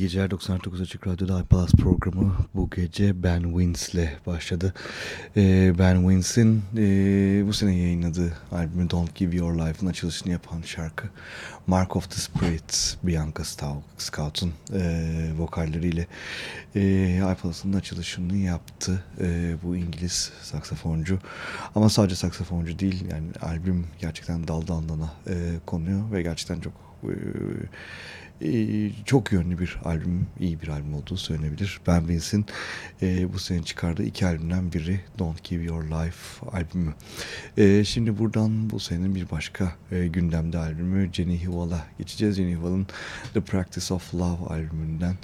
İyi geceler 99 Açık Radyo'da iPlus programı bu gece Ben Wins'le başladı. Ee, ben Wins'in e, bu sene yayınladığı albümü Don't Give Your Life'ın açılışını yapan şarkı Mark of the Spirit, Bianca Scout'un e, vokalleriyle e, açılışını yaptı e, bu İngiliz saksafoncu. Ama sadece saksafoncu değil yani albüm gerçekten daldan dana e, konuyor ve gerçekten çok... ee, çok yönlü bir albüm, iyi bir albüm olduğu söylenebilir. Ben Vince'in e, bu sene çıkardığı iki albümden biri Don't Give Your Life albümü. E, şimdi buradan bu senenin bir başka e, gündemde albümü Jenny Hival'a geçeceğiz. Jenny Hival'ın The Practice of Love albümünden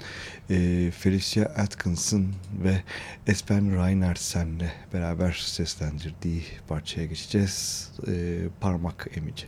e, Felicia Atkinson ve Espen Reinertsen'le beraber seslendirdiği parçaya geçeceğiz. E, parmak emici.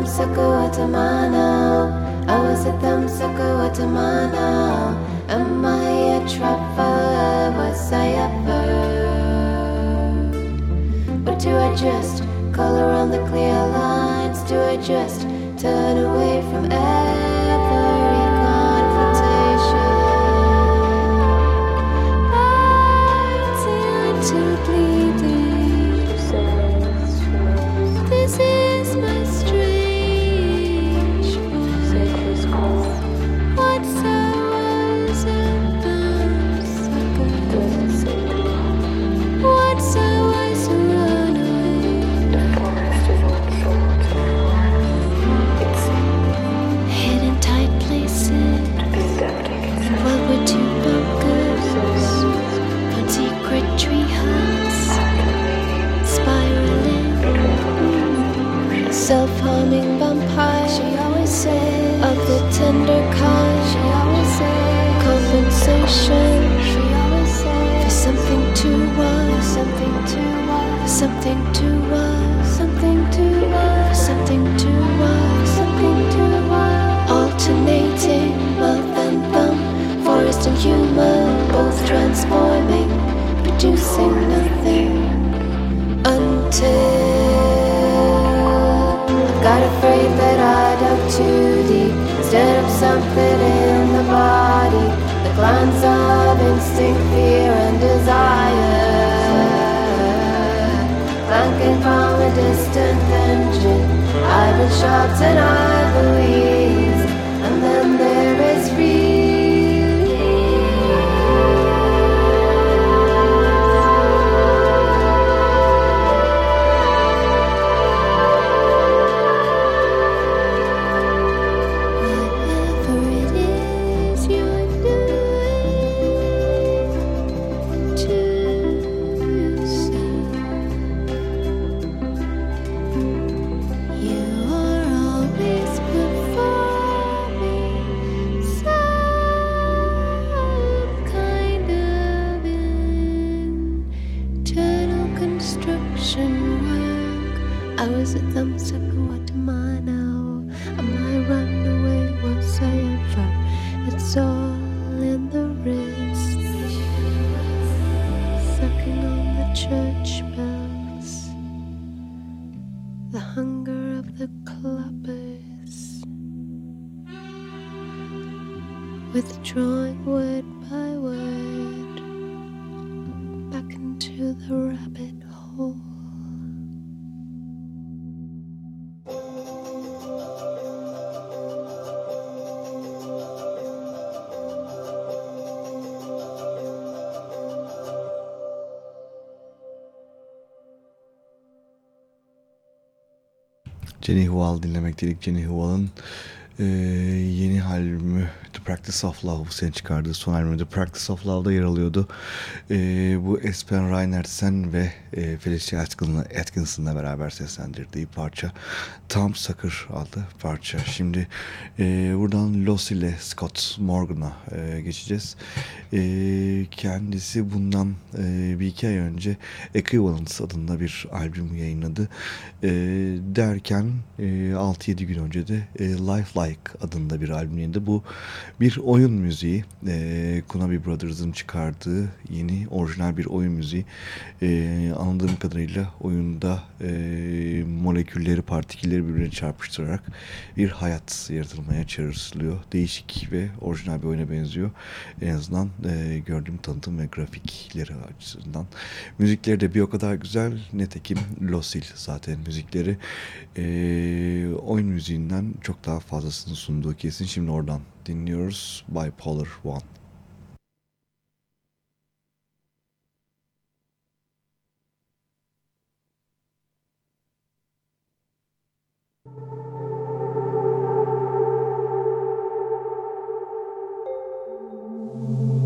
thumbsucker, what am I now? I was a thumbsucker, what am I now? Am I a trapper? Was I ever? Or do I just color on the clear lines? Do I just something to us, something to us, something to us, something to us. Alternating mouth and thumb, forest and human, both transforming, producing. a chance and I believe Jenny Hual dinlemek dedik. Jenny Hual'ın e, yeni albümü The Practice of Love bu sene çıkardığı son albümü The Practice of Love'da yer alıyordu. E, bu Espen Reinertsen ve e, Felicia Atkinson'la beraber seslendirdiği parça Tom Sucker adlı parça. Şimdi e, buradan Loss ile Scott Morgan'a e, geçeceğiz. E, kendisi bundan e, bir iki ay önce Equivalence adında bir albüm yayınladı. E, derken e, 6-7 gün önce de e, Lifelike adında bir albüm yayınladı. Bu bir oyun müziği. E, Kunabi Brothers'ın çıkardığı yeni orijinal bir oyun müziği. E, anladığım kadarıyla oyunda e, molekülleri, partikülleri birbirine çarpıştırarak bir hayat yaratılmaya çalışılıyor. Değişik ve orijinal bir oyuna benziyor. En azından e, gördüğüm tanıtım ve grafikleri açısından. Müzikleri de bir o kadar güzel. Netekim Losil zaten müzikleri. E, oyun müziğinden çok daha Adası'nın sunduğu kesin. Şimdi oradan dinliyoruz. Bipolar One. Thank you.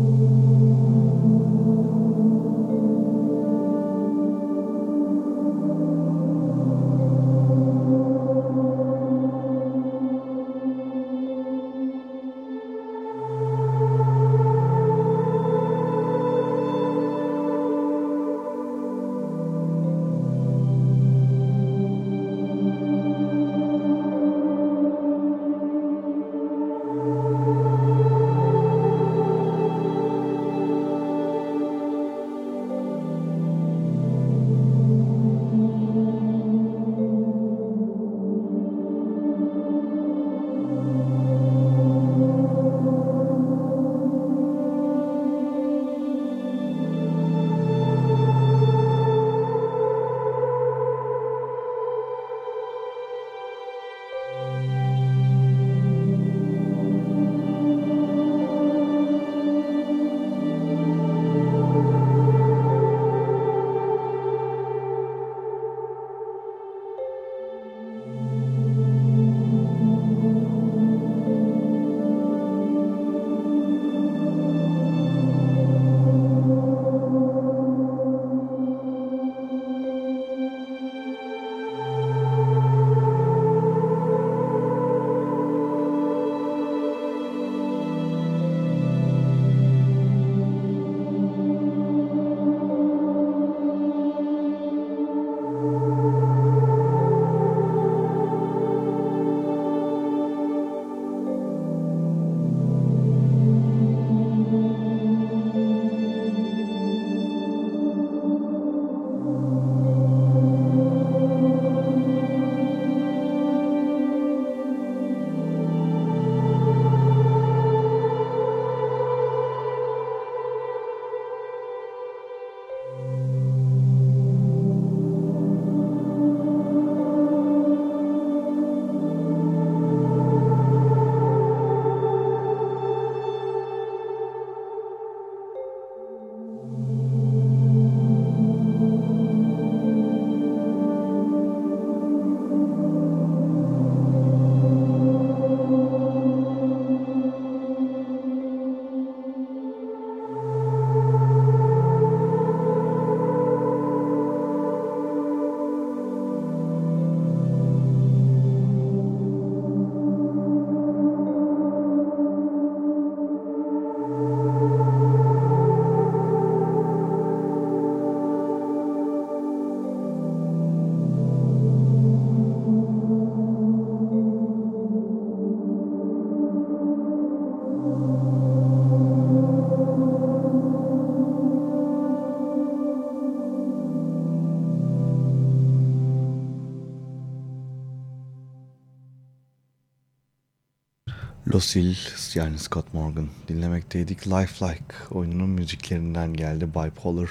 Lucille yani Scott Morgan dinlemekteydik. Lifelike oyununun müziklerinden geldi. Bipolar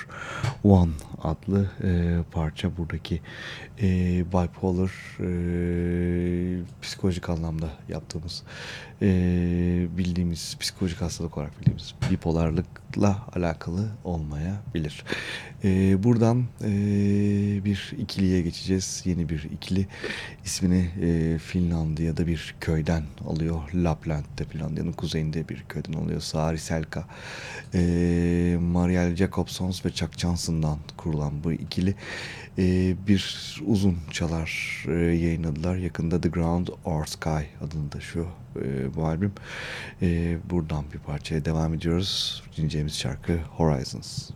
One adlı e, parça buradaki e, bipolar e, psikolojik anlamda yaptığımız e, bildiğimiz psikolojik hastalık olarak bildiğimiz bipolarlıkla alakalı olmayabilir. E, buradan e, bir ikiliye geçeceğiz. Yeni bir ikili ismini e, Finlandiya'da bir köyden alıyor. Lapland'de Finlandiya'nın kuzeyinde bir köyden alıyor. Sari Selka, e, Marielle Jacobsons ve Chuck Johnson'dan kurulan bu ikili bir uzun çalar e, yayınladılar. Yakında The Ground or Sky adında şu e, bu albüm. E, buradan bir parçaya devam ediyoruz. Dinleyeceğimiz şarkı Horizons.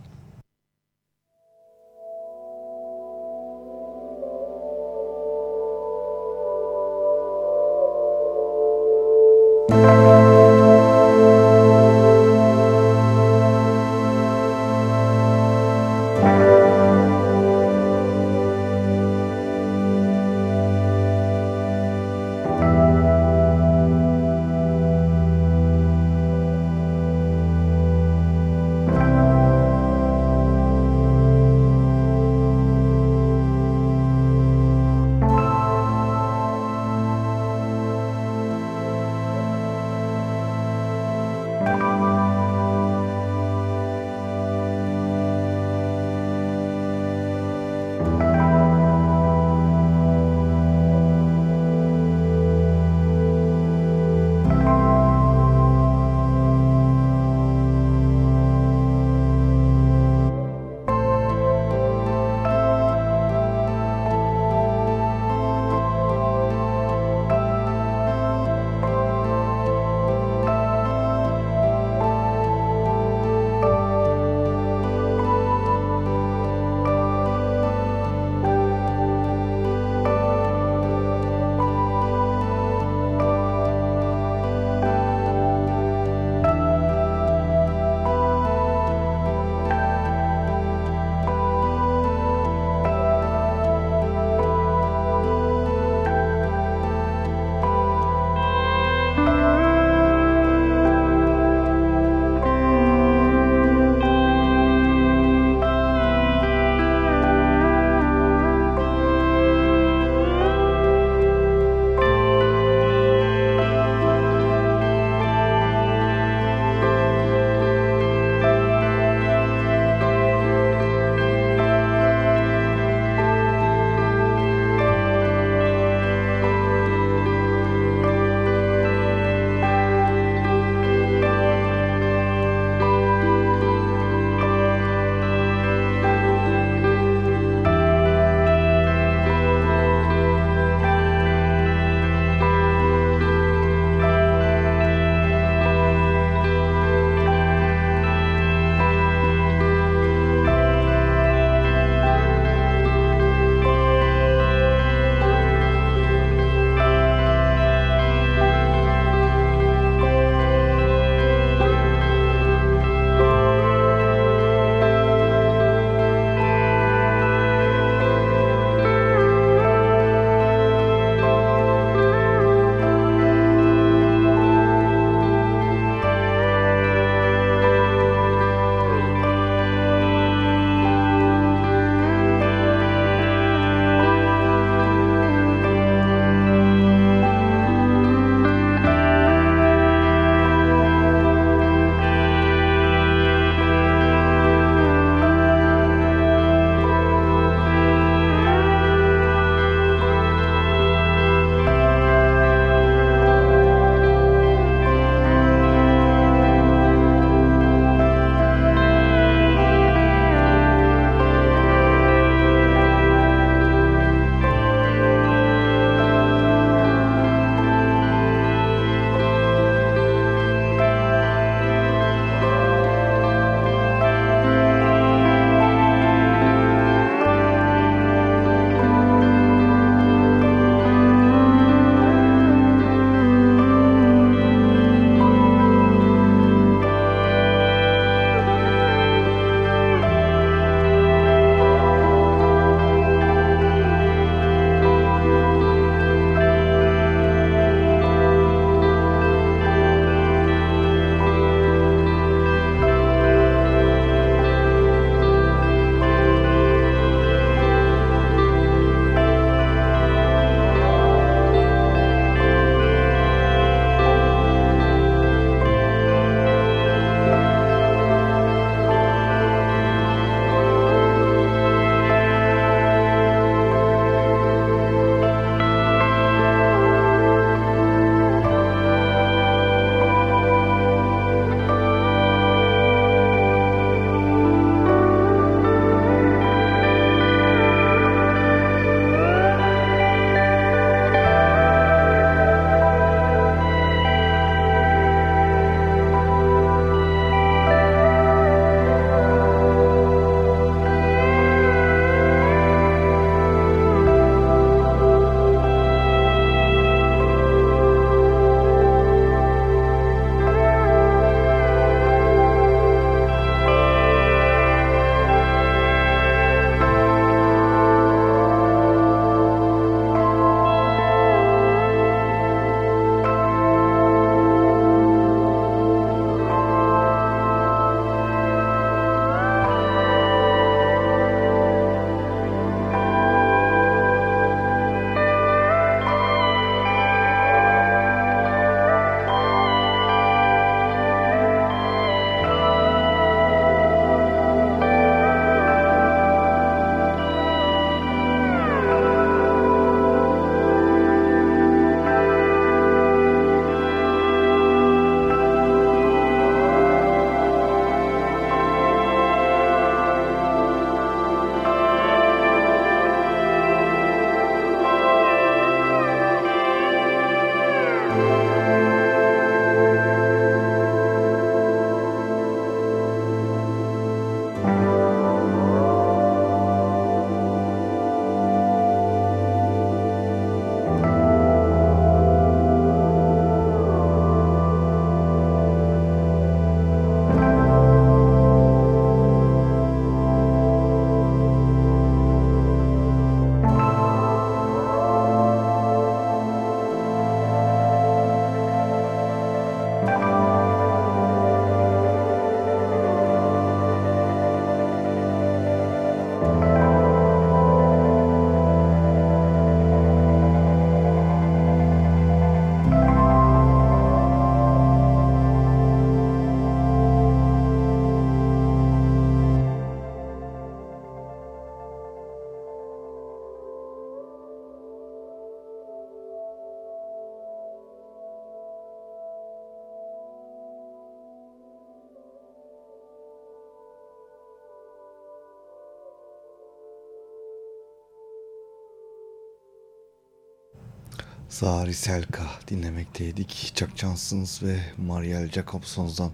Zari Selka dinlemekteydik. Chuck Johnsons ve Marielle Jacobson'dan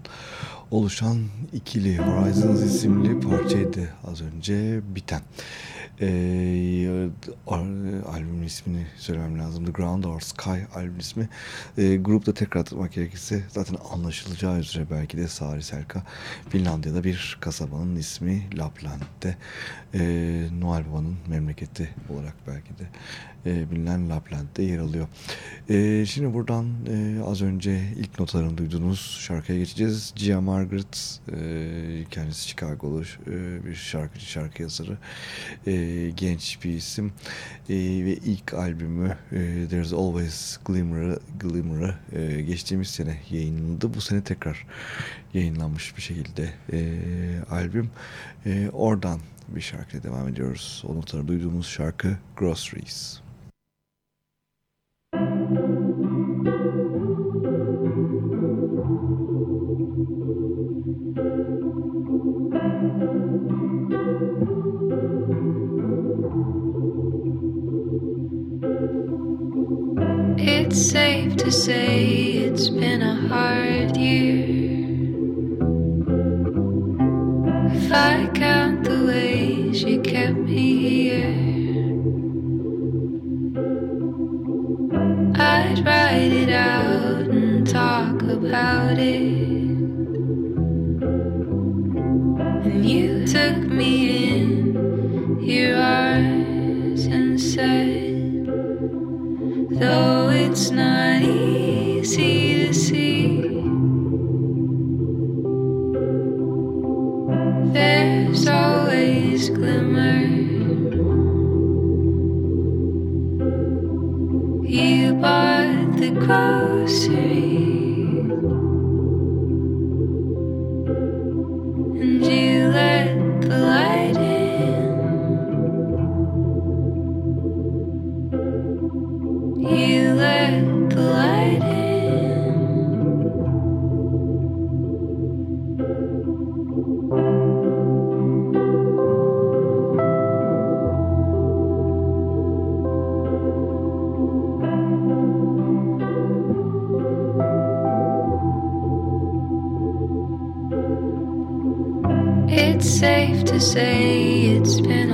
oluşan ikili Horizons isimli parçaydı az önce biten. Albümün ismini söylemem lazım. The Ground or Sky albüm ismi. Ee, grupta tekrar atmak gerekirse zaten anlaşılacağı üzere belki de Sari Selka Finlandiya'da bir kasabanın ismi Lapland'de. Ee, Noel Baba'nın memleketi olarak belki de e, bilinen Lapland'de yer alıyor. E, şimdi buradan e, az önce ilk notalarını duyduğunuz şarkıya geçeceğiz. Gia Margaret e, kendisi Chicago'lu e, bir şarkıcı, şarkı yazarı. E, genç bir isim. E, ve ilk albümü e, There's Always Glimmer, Glimmer e, geçtiğimiz sene yayınlandı. Bu sene tekrar yayınlanmış bir şekilde e, albüm. E, oradan bir şarkıyla devam ediyoruz. O notları duyduğumuz şarkı Groceries. To say it's been a hard year. If I count the ways you kept me here, I'd write it out and talk about it. And you took me in your arms and said, Though it's not grocery say it's been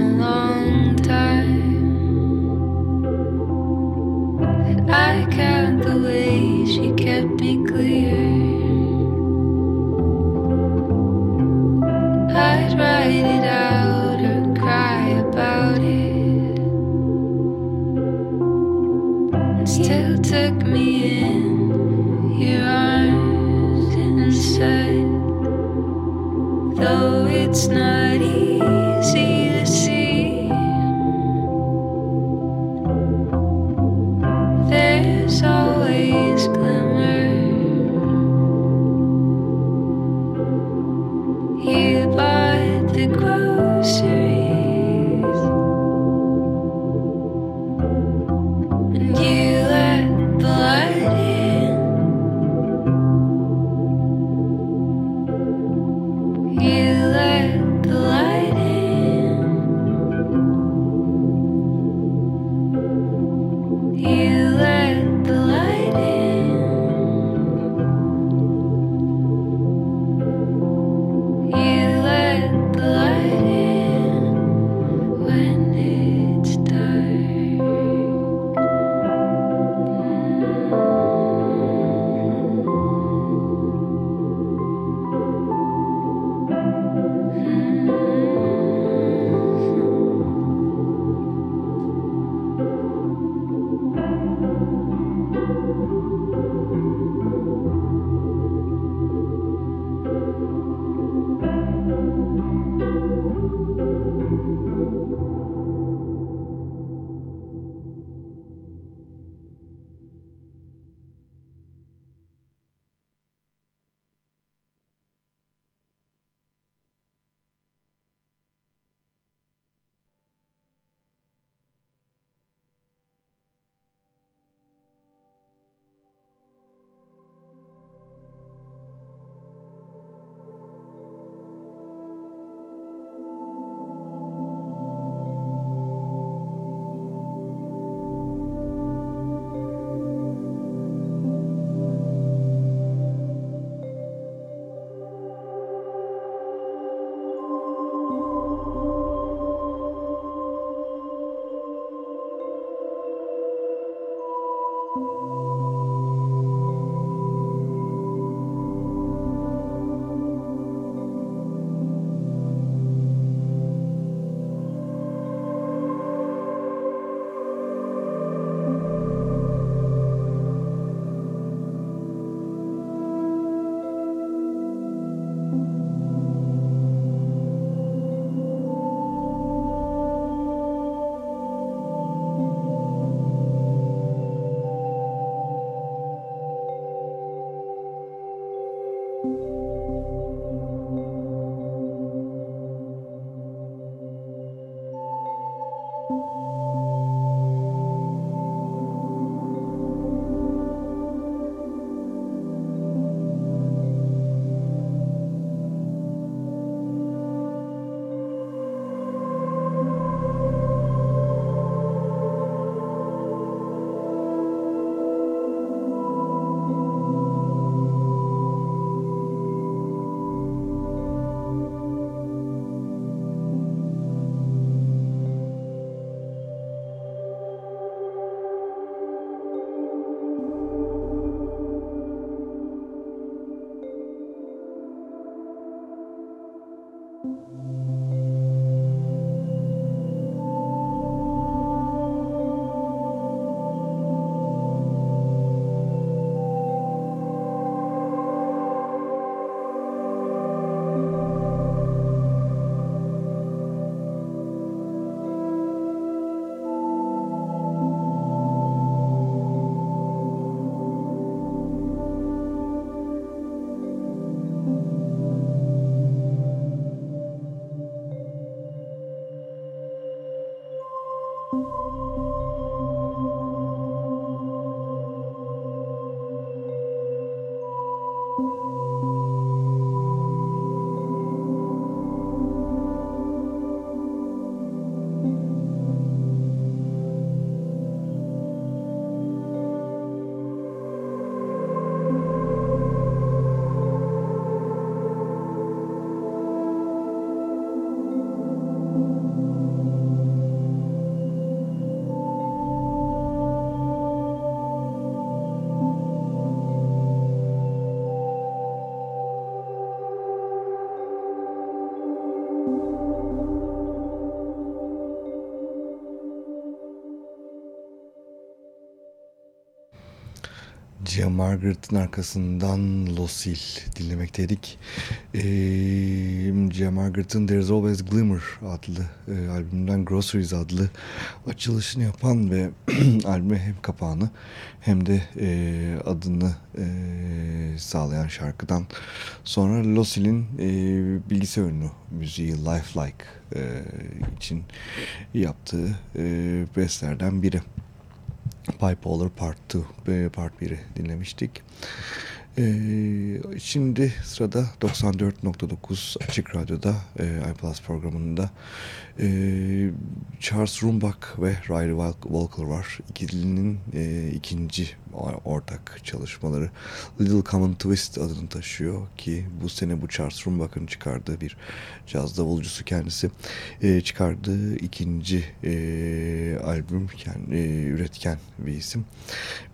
Margaret'ın arkasından Losil dinlemekteydik. Ee, Margaret'ın There's Always Glimmer adlı e, albümünden Groceries adlı açılışını yapan ve albüme hem kapağını hem de e, adını e, sağlayan şarkıdan sonra Losil'in e, bilgisayar müziği Lifelike e, için yaptığı e, bestlerden biri. Bipolar Part 2 Part 1'i dinlemiştik. Ee, şimdi sırada 94.9 Açık Radyo'da e, iPlus programında e, Charles Rumbach ve Riley Walker var. İkilinin e, ikinci ortak çalışmaları Little Common Twist adını taşıyor ki bu sene bu Charles Rumbach'ın çıkardığı bir caz davulcusu kendisi e, çıkardığı ikinci e, albüm yani, e, üretken bir isim.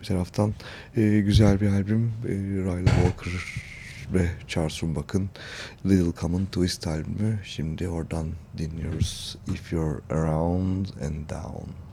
Bir taraftan e, güzel bir albüm e, Riley Walker ve Charles Rumbach'ın Little Common Twist albümü. Şimdi oradan dinliyoruz If You're Around and Down.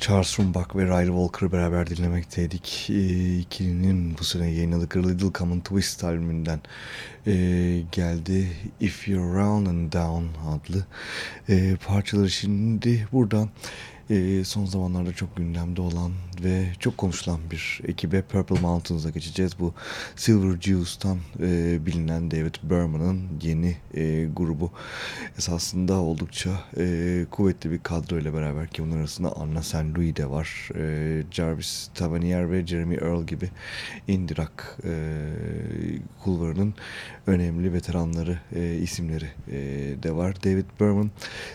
Charles Rumbach ve Riley Walker'ı beraber dinlemekteydik. E, ikilinin bu sene yayınladıkları Little Common Twist albümünden e, geldi. If You're Round and Down adlı e, parçaları şimdi buradan e, son zamanlarda çok gündemde olan ve çok konuşulan bir ekibe Purple Mountains'a geçeceğiz. Bu Silver Juice'tan e, bilinen David Berman'ın yeni e, grubu. Esasında oldukça e, kuvvetli bir kadro ile beraber ki bunun arasında Anna St. Louis de var. E, Jarvis Tavernier ve Jeremy Earl gibi indie rock e, kulvarının önemli veteranları, e, isimleri e, de var. David Berman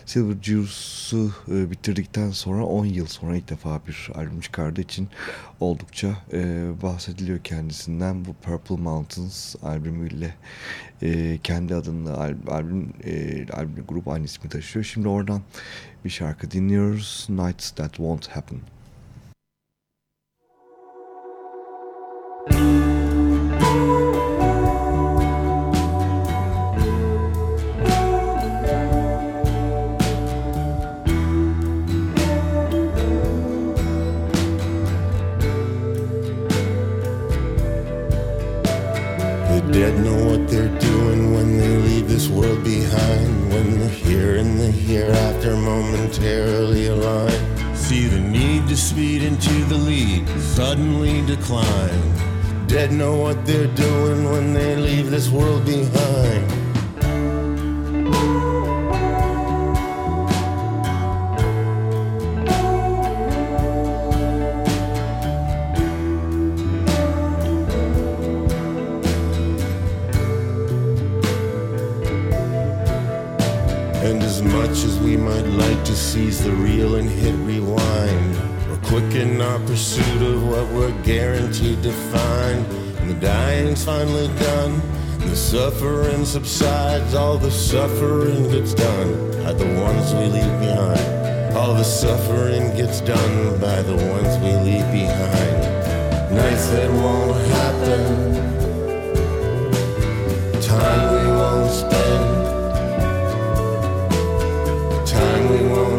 Silver Juice'u e, bitirdikten sonra 10 yıl sonra ilk defa bir albüm çıkardığı için oldukça e, bahsediliyor kendisinden. Bu Purple Mountains albümüyle e, kendi adında al, albüm, e, albüm grup aynı ismi taşıyor. Şimdi oradan bir şarkı dinliyoruz. Nights That Won't Happen. dead world behind. When the here and the hereafter momentarily align. See the need to speed into the lead suddenly decline. Dead know what they're doing when they leave this world behind. And as much as we might like to seize the real and hit rewind, we're quick in our pursuit of what we're guaranteed to find. And the dying's finally done, the suffering subsides. All the suffering gets done by the ones we leave behind. All the suffering gets done by the ones we leave behind. Nights that won't happen, time we won't spend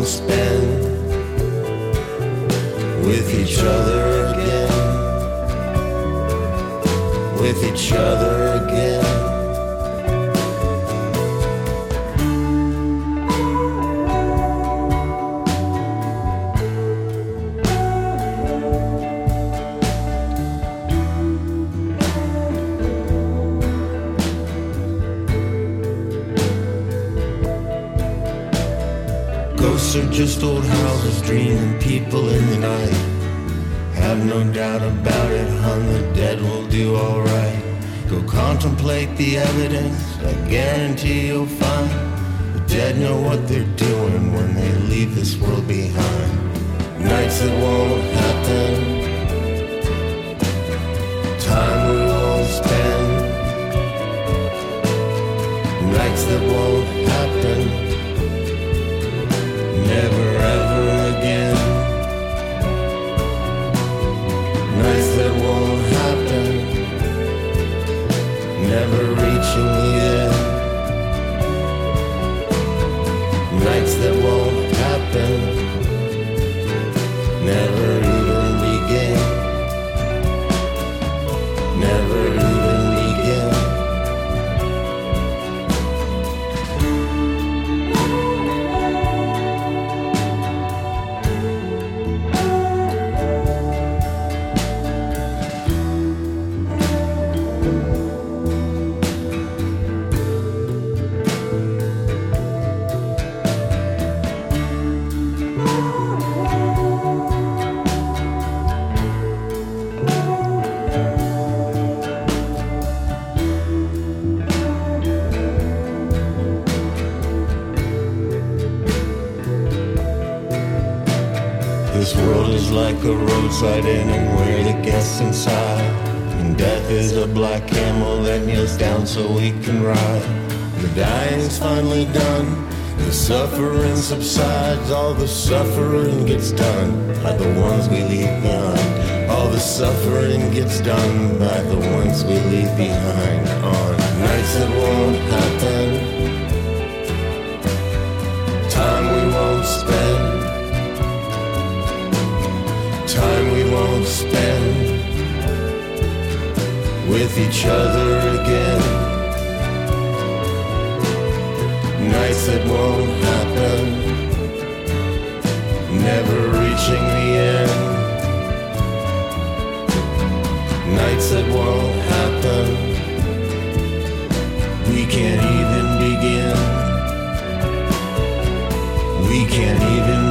spend with each other again, with each other again. Are just old houses dreaming people in the night. Have no doubt about it, hon, the dead will do alright. Go contemplate the evidence, I guarantee you'll find. The dead know what they're doing when they leave this world behind. Nights that won't happen, time we won't spend. Nights that won't happen won't a roadside inn and we're the guests inside. And death is a black camel that kneels down so we can ride. The dying's finally done. The suffering subsides. All the suffering gets done by the ones we leave behind. All the suffering gets done by the ones we leave behind. On nights that won't happen. Each other again. Nights that won't happen, never reaching the end. Nights that won't happen, we can't even begin. We can't even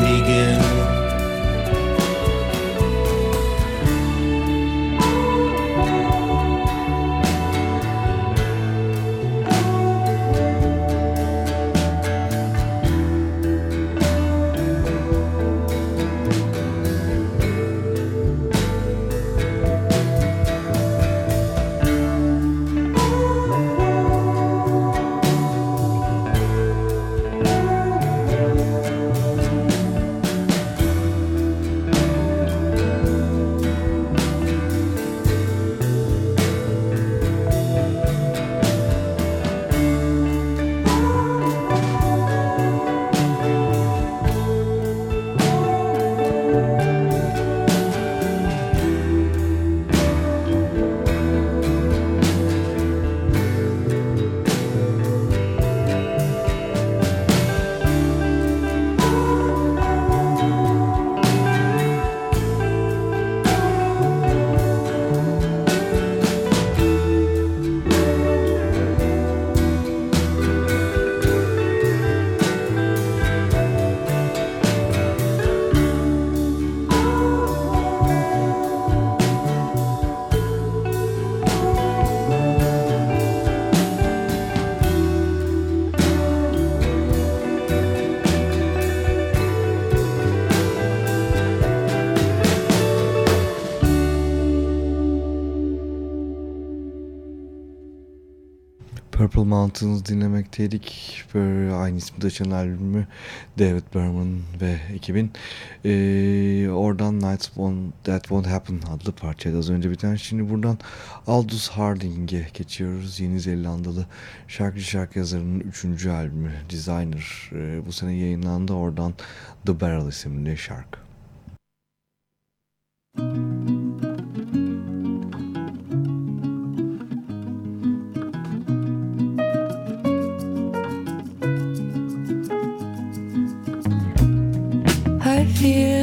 Purple Mountains dinlemekteydik. Böyle aynı ismi taşıyan albümü David Berman ve ekibin. Ee, oradan Nights Won't, That Won't Happen adlı parçaydı az önce biten. Şimdi buradan Aldous Harding'e geçiyoruz. Yeni Zelandalı şarkıcı şarkı yazarının 3. albümü Designer. Ee, bu sene yayınlandı. Oradan The Barrel isimli şarkı. I fear.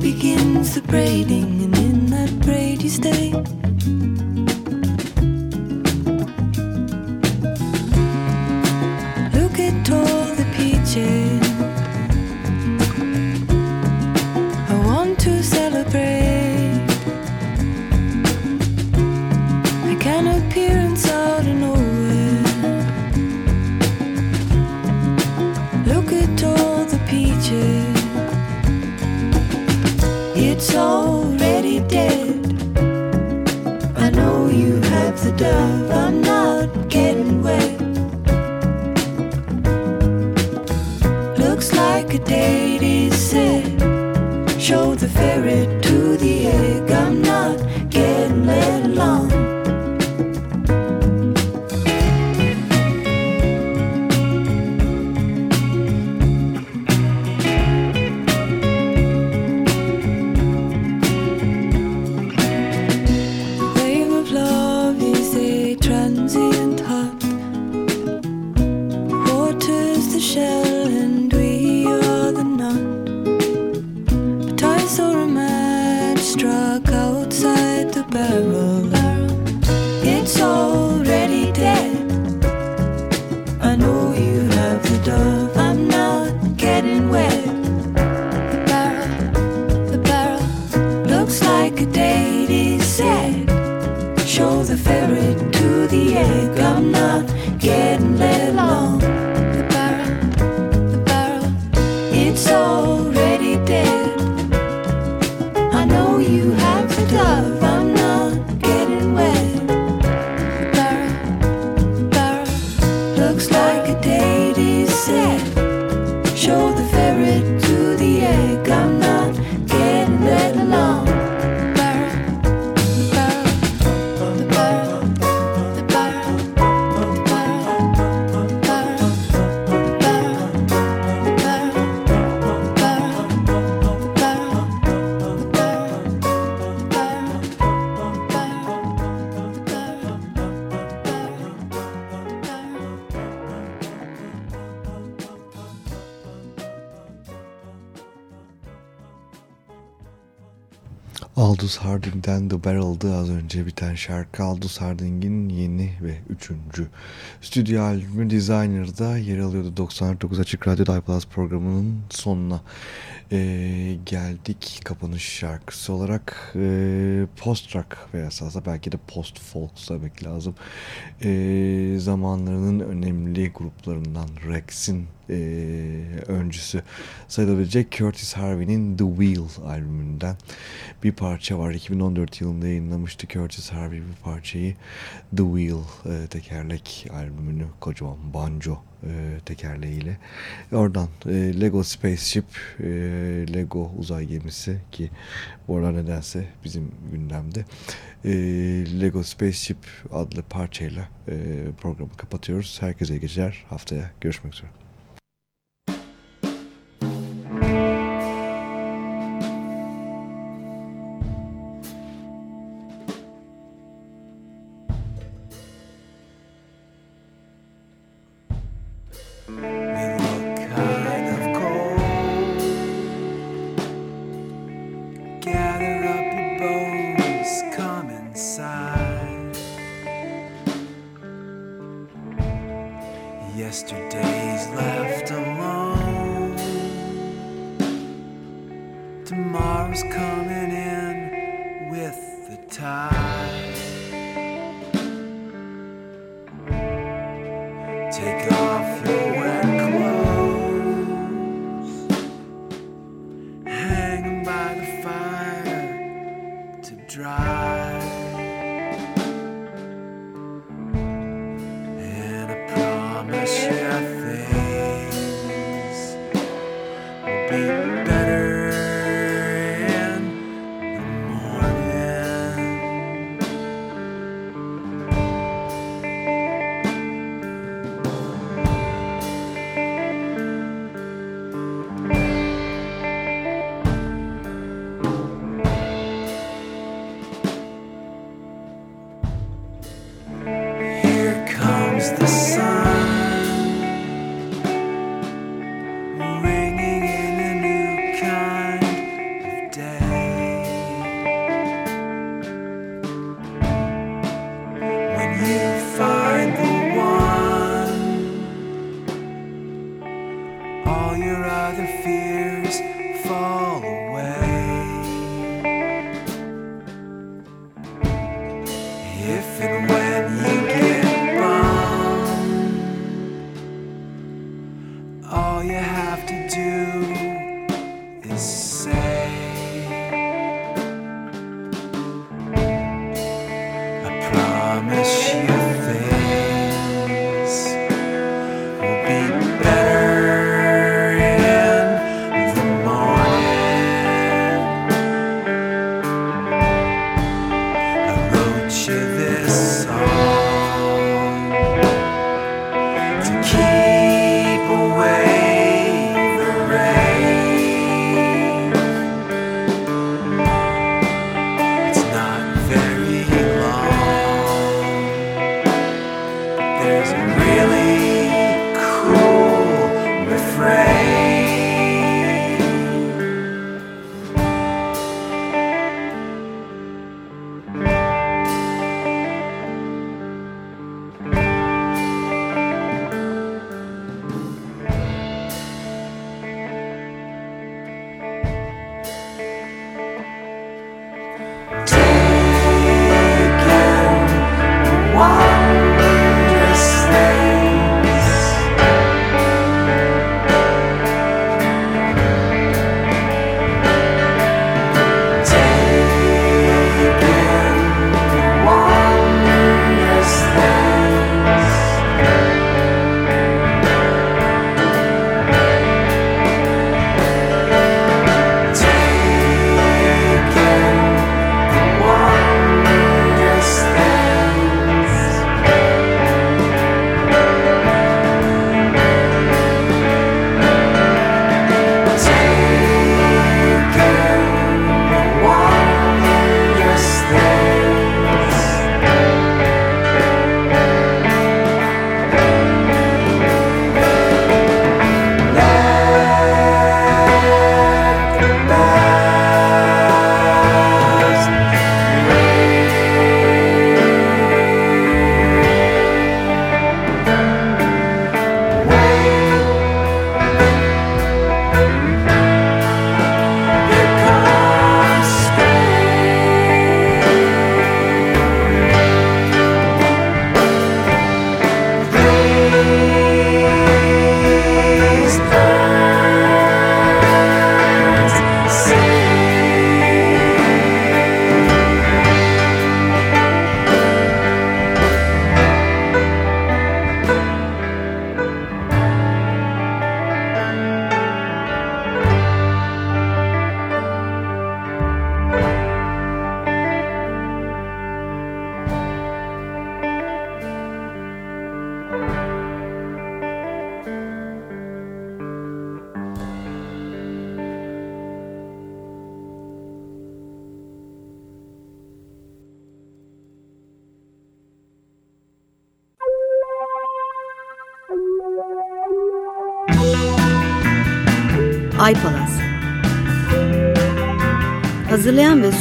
Begins the braiding, and in that braid you stay. the ferret to the egg. I'm not getting Bitten The Barrel'dı. Az önce biten şarkı Aldous Harding'in yeni ve üçüncü stüdyo albümü Designer'da yer alıyordu. 99 Açık Radyo iPlus programının sonuna ee, geldik. Kapanış şarkısı olarak e, post rock veya esasında belki de post folk demek lazım. E, zamanlarının önemli gruplarından Rex'in e, öncüsü sayılabilecek Curtis Harvey'nin The Wheel albümünden bir parça var. 2014 yılında yayınlamıştı Curtis Harvey bir parçayı The Wheel e, tekerlek albümünü kocaman banjo e, tekerleğiyle. Oradan e, Lego Spaceship, e, Lego uzay gemisi ki bu aralar nedense bizim gündemde. E, Lego Spaceship adlı parçayla e, programı kapatıyoruz. Herkese geceler. Haftaya görüşmek üzere.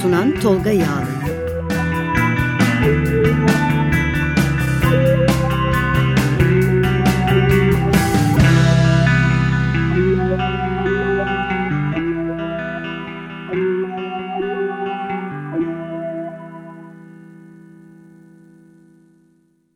Sunan Tolga Yağlı